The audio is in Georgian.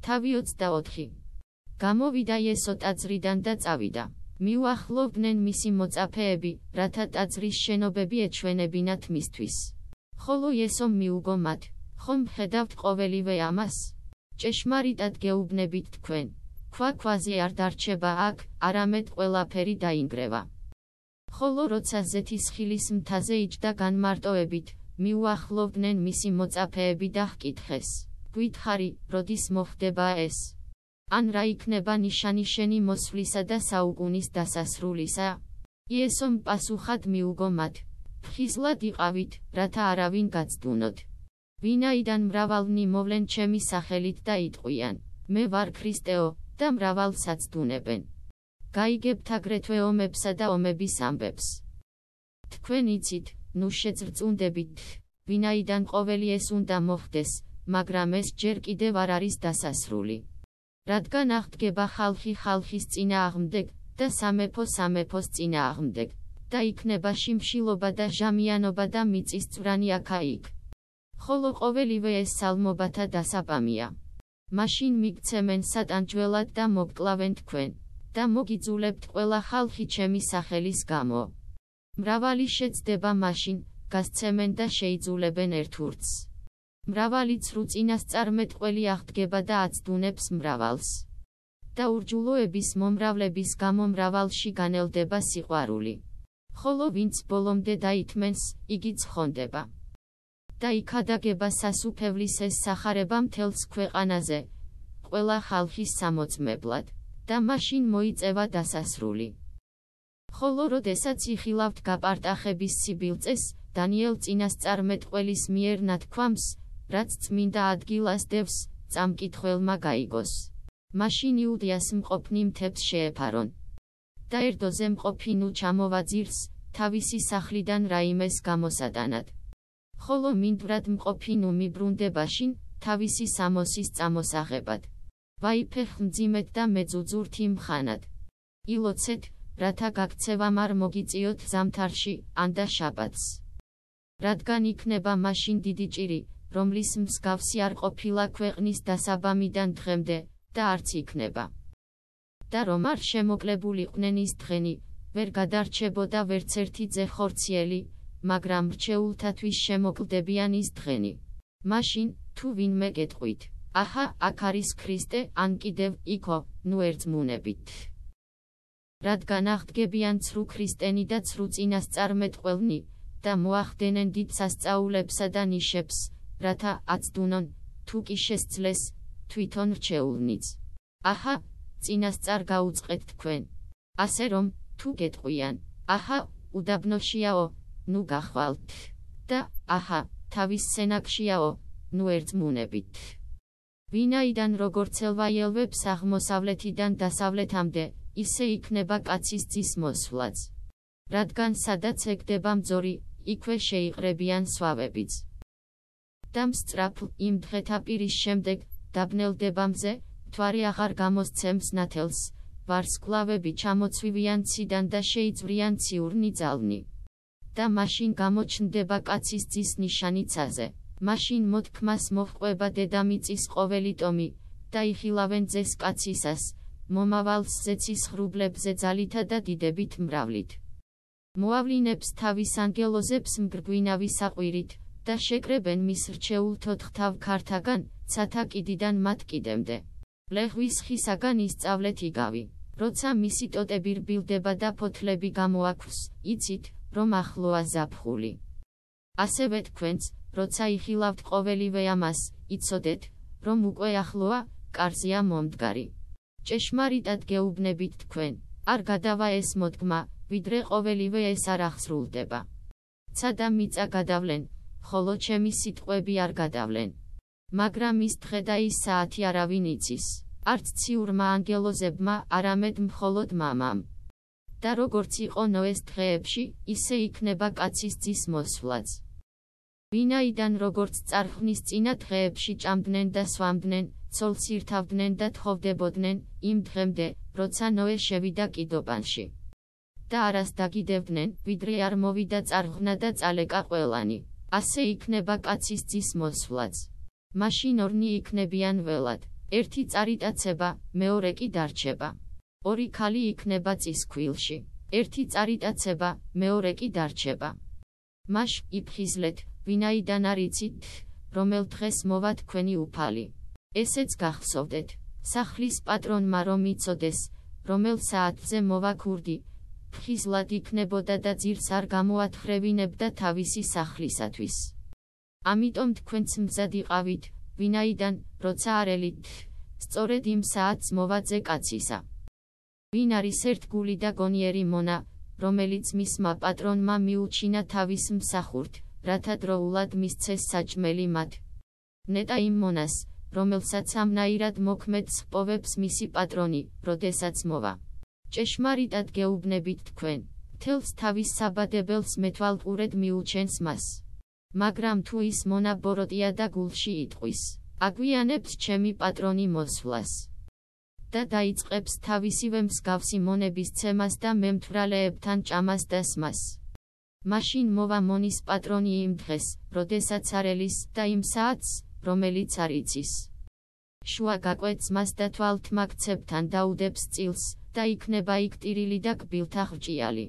თავი 24. გამოვიდა იესო ტაძრიდან და წავიდა. მიუახლოვდნენ მისი მოწაფეები, რათა ტაძრის შენობები ეჩვენებინათ მისთვის. ხოლო იესომ მიუგო მათ, ხომ ხედავთ ყოველივე ამას? ჭეშმარიტად გეუბნებით თქვენ, ქვა ქვაზე არ დარჩება აქ, არამედ ყველაფერი დაინგრევა. ხოლო როცა ზეთის ხილის მთაზე იჯდა განმარტოებით, მიუახლოვდნენ მისი მოწაფეები და ჰკითხეს: "გვითხარი, როდის მოხდება ეს? ან რა იქნება ნიშანი შენი მოსვლისა და საუკუნის დასასრულისა?" იესომ პასუხად მიუგო მათ: "ხიზლად იყავით, რათა არავინ გაცდუნოთ. ვინაიდან მრავალნი მოვლენ ჩემი სახელით და იტყვიან: მე ვარ ქრისტეო და მრავალსაც დუნებენ." გაიგებთ აგრეთვე ომებსა და ომების ამბებს. თქვენ იცით, ნუ შეძრწუნდებით, ვინაიდან ყოველი ეს უნდა მოხდეს, მაგრამ ეს ჯერ კიდევ არ არის დასასრული. რადგან აღდგება ხალხი ხალხის წინააღმდეგ და სამეფო სამეფოს წინააღმდეგ და იქნება შიმშილობა და ჟამიანობა და მიწისძვრანი აქა-იქ. ხოლო ყოველივე ეს სალმობათა დასაპამია. მაშინ მიგცემენ სატანჯველად და მოგკლავენ თქვენ და მოგიძულებთ ყველა ხალხი ჩემი სახელის გამო. მრავალი შეცდება მაშინ, გასცემენ და შეიძულებენ ერთურს. მრავალი ცრუ წინასწარმეტყველი აღდგება და აცდუნებს მრავალს. და ურჯულოების მომრავლების გამო მრავალში განელდება სიყვარული. ხოლო ვინც ბოლომდე დაითმენს, იგი ცხონდება. და იქადაგება სასუფევლის ეს სახარება მთელს ქვეყანაზე, ყველა ხალხის სამოწმებლად, და მაშინ მოიწევა დასასრული. ხოლო როდესაც იხილავთ გაპარტახების სიბილწეს, დანიელ წინასწარმეტყველის მიერ ნათქვამს, რაც წმინდა ადგილას დევს, წამკითხველმა გაიგოს. მაშინ იუდიას მყოფნი მთებს შეეფარონ. და ერდოზე მყოფი ნუ ჩამოვაძირს, თავისი სახლიდან რაიმეს გამოსატანად. ხოლო მინდვრად მყოფი ნუ მიბრუნდებაშინ, თავისი სამოსის წამოსაღებად. ვაიფეხ მძიმეთ და მეძუძურთ იმ ხანად. ილოცეთ, რათა გაქცევამ არ მოგიწიოთ ზამთარში, ან და შაბათს. რადგან იქნება მაშინ დიდი ჭირი, რომლის მსგავსი არ ყოფილა ქვეყნის დასაბამიდან დღემდე, და არც იქნება. და რომ არ შემოკლებული ის დღენი, ვერ გადარჩებოდა ვერც ერთი ძე ხორციელი, მაგრამ რჩეულთათვის შემოკლდებიან ის დღენი. მაშინ, თუ ვინმე გეტყვით, აჰა, აქ არის ქრისტე, ან კიდევ იქო, ნუ ერთმუნებით. რადგან აღდგებიან ცრუ ქრისტენი და ცრუ წინასწარმეტყველნი და მოახდენენ დიდ სასწაულებსა და ნიშებს, რათა აცდუნონ, თუ კი შესძლეს, თვითონ რჩეულნიც. აჰა, წინასწარ გაუწყეთ თქვენ. ასე რომ, თუ გეტყვიან, აჰა, უდაბნოშიაო, ნუ გახვალთ. და აჰა, თავის სენაკშიაო, ნუ ერთმუნებით. ვინაიდან როგორც ელვაიელვებს აღმოსავლეთიდან დასავლეთამდე, ისე იქნება კაცის ძის მოსვლაც. რადგან სადაც ეგდება მძორი, იქვე შეიყრებიან სვავებიც. და მსწრაფ იმ დღეთა პირის შემდეგ, დაბნელდება მზე, თვარი აღარ გამოსცემს ნათელს, ვარსკვლავები ჩამოცვივიან ციდან და შეიწვრიან ციურნი ძალნი. და მაშინ გამოჩნდება კაცის ძის ნიშანიცაზე. მაშინ მოთქმას მოხყვება დედამიწის ყოველი ტომი, და იხილავენ ძეს კაცისას, მომავალს ზეცის ხრუბლებზე ძალითა და დიდებით მრავლით. მოავლინებს თავის ანგელოზებს მგრგვინავი საყვირით და შეკრებენ მის რჩეულ თოთხთავ ქართაგან, ცათა კიდიდან მათ კიდემდე. ლეხვის ხისაგან ისწავლეთ იგავი. როცა მისი ტოტები რბილდება და ფოთლები გამოაქვს, იცით, რომ ახლოა ზაფხული. ასევე თქვენც, როცა იხილავთ ყოველივე ამას, იცოდეთ, რომ უკვე ახლოა, კარზია მომდგარი. ჭეშმარიტად გეუბნებით თქვენ, არ გადავა ეს მოდგმა, ვიდრე ყოველივე ეს არ ახსრულდება. ცადა მიწა გადავლენ, ხოლო ჩემი სიტყვები არ გადავლენ. მაგრამ ის დღე და ის საათი არავინ იცის, არც ციურმა ანგელოზებმა, არამედ მხოლოდ მამამ. და როგორც იყო ნოეს დღეებში, ისე იქნება კაცის ძის მოსვლაც. ვინაიდან როგორც წარხნის წინა დღეებში ჭამდნენ და სვამდნენ, ცოლს ირთავდნენ და თხოვდებოდნენ იმ დღემდე, როცა ნოე შევიდა კიდობანში. და არას დაგიდევდნენ, ვიდრე არ მოვიდა წარღნა და წალეკა ყველანი. ასე იქნება კაცის ძის მოსვლაც. მაშინ ორნი იქნებიან ველად, ერთი წარიტაცება, მეორე კი დარჩება. ორი ქალი იქნება წისქვილში. ერთი წარიტაცება, მეორე კი დარჩება. მაშ იფხიზლეთ, ვინაიდან არიცით, რომელ დღეს მოვა თქვენი უფალი. ესეც გახსოვდეთ. სახლის პატრონმა რომ იცოდეს, რომელ საათზე მოვა ქურდი, ფხიზლად იქნებოდა და ძირს არ გამოათხრევინებდა თავისი სახლისათვის. ამიტომ თქვენც მზად იყავით, ვინაიდან, როცა არელით, სწორედ იმ საათს მოვაძე კაცისა. ვინ არის ერთგული და გონიერი მონა, რომელიც მისმა პატრონმა მიუჩინა თავის მსახურთ, რათა დროულად მისცეს საჭმელი მათ. ნეტა იმ მონას, რომელსაც ამნაირად მოქმედს პოვებს მისი პატრონი, როდესაც მოვა. ჭეშმარიტად გეუბნებით თქვენ, თელს თავის საბადებელს მეთვალყურედ მიუჩენს მას. მაგრამ თუ ის მონა ბოროტია და გულში იტყვის, აგვიანებს ჩემი პატრონი მოსვლას. და დაიწყებს თავისივე მსგავსი მონების ცემას და მემთვრალეებთან ჭამას და სმას. მაშინ მოვა მონის პატრონი იმ დღეს, როდესაცარელის და იმ საათს, რომელიც არ იცის. შუა გაკვეთს მას და თვალთ მაგცებთან დაუდებს წილს და იქნება იქ ტირილი და კბილთა ღვჭიალი.